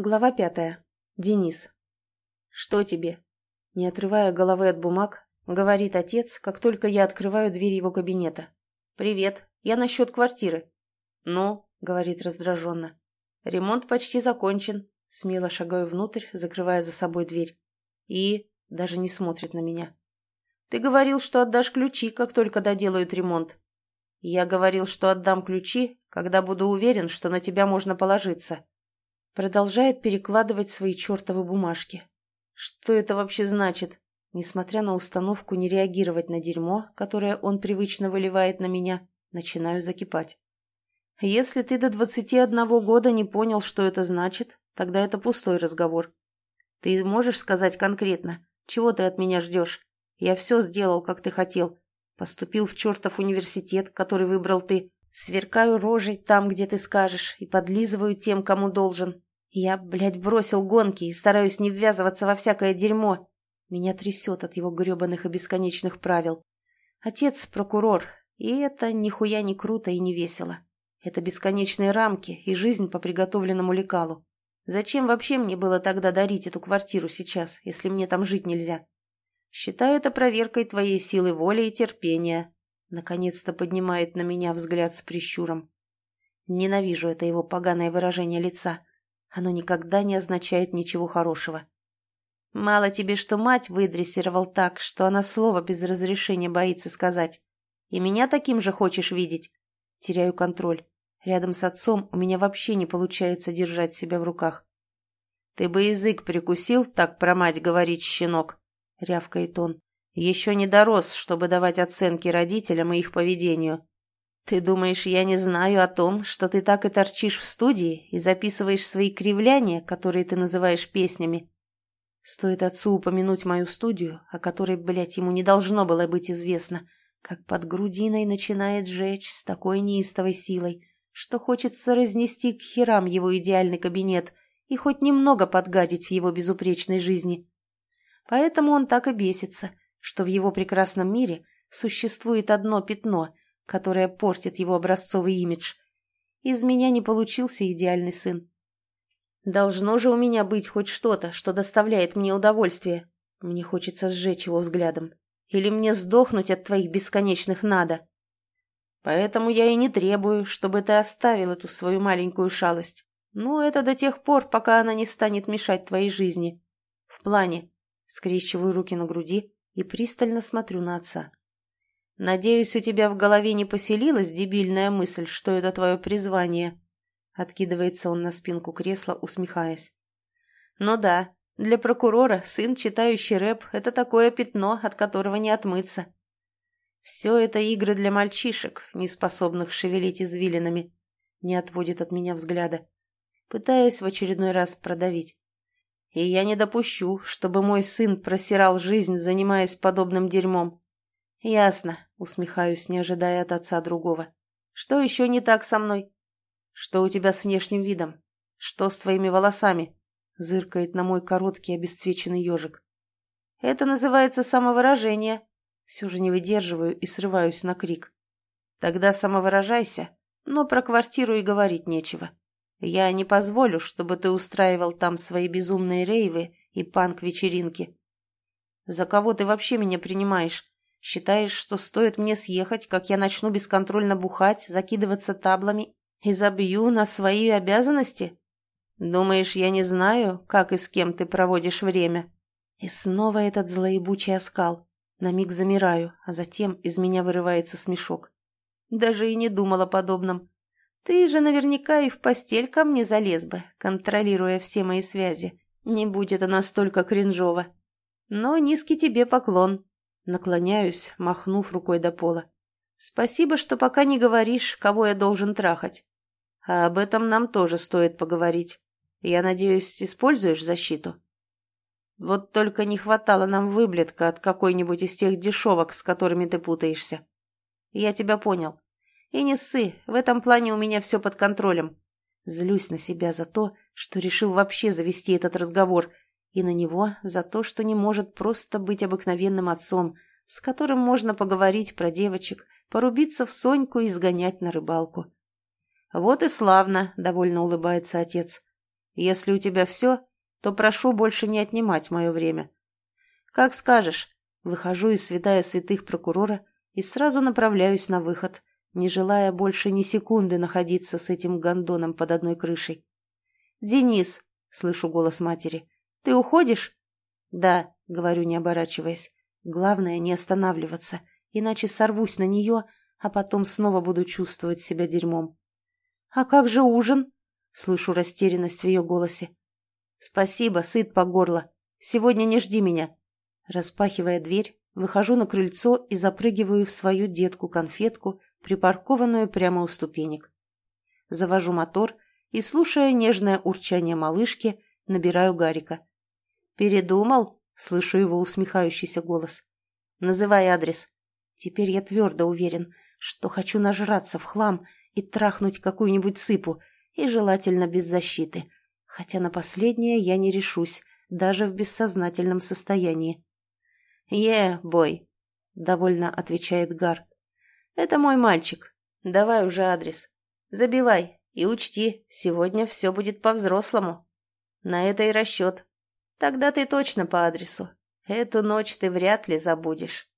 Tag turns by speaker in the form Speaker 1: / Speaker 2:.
Speaker 1: Глава пятая. Денис. «Что тебе?» Не отрывая головы от бумаг, говорит отец, как только я открываю дверь его кабинета. «Привет, я насчет квартиры». «Ну?» — говорит раздраженно. «Ремонт почти закончен». Смело шагаю внутрь, закрывая за собой дверь. «И?» — даже не смотрит на меня. «Ты говорил, что отдашь ключи, как только доделают ремонт». «Я говорил, что отдам ключи, когда буду уверен, что на тебя можно положиться». Продолжает перекладывать свои чертовы бумажки. Что это вообще значит? Несмотря на установку не реагировать на дерьмо, которое он привычно выливает на меня, начинаю закипать. Если ты до двадцати одного года не понял, что это значит, тогда это пустой разговор. Ты можешь сказать конкретно, чего ты от меня ждешь? Я все сделал, как ты хотел. Поступил в чертов университет, который выбрал ты. Сверкаю рожей там, где ты скажешь, и подлизываю тем, кому должен. Я, блядь, бросил гонки и стараюсь не ввязываться во всякое дерьмо. Меня трясет от его гребаных и бесконечных правил. Отец – прокурор, и это нихуя не круто и не весело. Это бесконечные рамки и жизнь по приготовленному лекалу. Зачем вообще мне было тогда дарить эту квартиру сейчас, если мне там жить нельзя? Считаю это проверкой твоей силы воли и терпения. Наконец-то поднимает на меня взгляд с прищуром. Ненавижу это его поганое выражение лица. Оно никогда не означает ничего хорошего. Мало тебе, что мать выдрессировал так, что она слова без разрешения боится сказать. И меня таким же хочешь видеть? Теряю контроль. Рядом с отцом у меня вообще не получается держать себя в руках. «Ты бы язык прикусил, так про мать говорить, щенок!» — рявкает он. «Еще не дорос, чтобы давать оценки родителям и их поведению. «Ты думаешь, я не знаю о том, что ты так и торчишь в студии и записываешь свои кривляния, которые ты называешь песнями?» Стоит отцу упомянуть мою студию, о которой, блядь, ему не должно было быть известно, как под грудиной начинает жечь с такой неистовой силой, что хочется разнести к херам его идеальный кабинет и хоть немного подгадить в его безупречной жизни. Поэтому он так и бесится, что в его прекрасном мире существует одно пятно — которая портит его образцовый имидж. Из меня не получился идеальный сын. Должно же у меня быть хоть что-то, что доставляет мне удовольствие. Мне хочется сжечь его взглядом. Или мне сдохнуть от твоих бесконечных «надо». Поэтому я и не требую, чтобы ты оставил эту свою маленькую шалость. Ну, это до тех пор, пока она не станет мешать твоей жизни. В плане. Скрещиваю руки на груди и пристально смотрю на отца. «Надеюсь, у тебя в голове не поселилась дебильная мысль, что это твое призвание?» Откидывается он на спинку кресла, усмехаясь. «Ну да, для прокурора сын, читающий рэп, это такое пятно, от которого не отмыться. Все это игры для мальчишек, не способных шевелить извилинами», не отводит от меня взгляда, пытаясь в очередной раз продавить. «И я не допущу, чтобы мой сын просирал жизнь, занимаясь подобным дерьмом. «Ясно», — усмехаюсь, не ожидая от отца другого. «Что еще не так со мной?» «Что у тебя с внешним видом? Что с твоими волосами?» — зыркает на мой короткий обесцвеченный ежик. «Это называется самовыражение». Все же не выдерживаю и срываюсь на крик. «Тогда самовыражайся, но про квартиру и говорить нечего. Я не позволю, чтобы ты устраивал там свои безумные рейвы и панк-вечеринки. За кого ты вообще меня принимаешь?» Считаешь, что стоит мне съехать, как я начну бесконтрольно бухать, закидываться таблами и забью на свои обязанности? Думаешь, я не знаю, как и с кем ты проводишь время?» И снова этот злоебучий оскал. На миг замираю, а затем из меня вырывается смешок. Даже и не думала о подобном. Ты же наверняка и в постель ко мне залез бы, контролируя все мои связи. Не будь это настолько кринжово. Но низкий тебе поклон. Наклоняюсь, махнув рукой до пола. «Спасибо, что пока не говоришь, кого я должен трахать. А об этом нам тоже стоит поговорить. Я надеюсь, используешь защиту?» «Вот только не хватало нам выблетка от какой-нибудь из тех дешевок, с которыми ты путаешься. Я тебя понял. И не ссы, в этом плане у меня все под контролем. Злюсь на себя за то, что решил вообще завести этот разговор – и на него за то, что не может просто быть обыкновенным отцом, с которым можно поговорить про девочек, порубиться в Соньку и сгонять на рыбалку. «Вот и славно», — довольно улыбается отец. Если у тебя все, то прошу больше не отнимать мое время. Как скажешь. Выхожу из святая святых прокурора и сразу направляюсь на выход, не желая больше ни секунды находиться с этим гондоном под одной крышей. «Денис!» — слышу голос матери. «Ты уходишь?» «Да», — говорю, не оборачиваясь. «Главное не останавливаться, иначе сорвусь на нее, а потом снова буду чувствовать себя дерьмом». «А как же ужин?» — слышу растерянность в ее голосе. «Спасибо, сыт по горло. Сегодня не жди меня». Распахивая дверь, выхожу на крыльцо и запрыгиваю в свою детку-конфетку, припаркованную прямо у ступенек. Завожу мотор и, слушая нежное урчание малышки, набираю Гарика. «Передумал?» — слышу его усмехающийся голос. «Называй адрес». Теперь я твердо уверен, что хочу нажраться в хлам и трахнуть какую-нибудь цыпу, и желательно без защиты, хотя на последнее я не решусь, даже в бессознательном состоянии. «Е, бой», — довольно отвечает Гар. «Это мой мальчик. Давай уже адрес. Забивай и учти, сегодня все будет по-взрослому. На это и расчет. Тогда ты точно по адресу. Эту ночь ты вряд ли забудешь».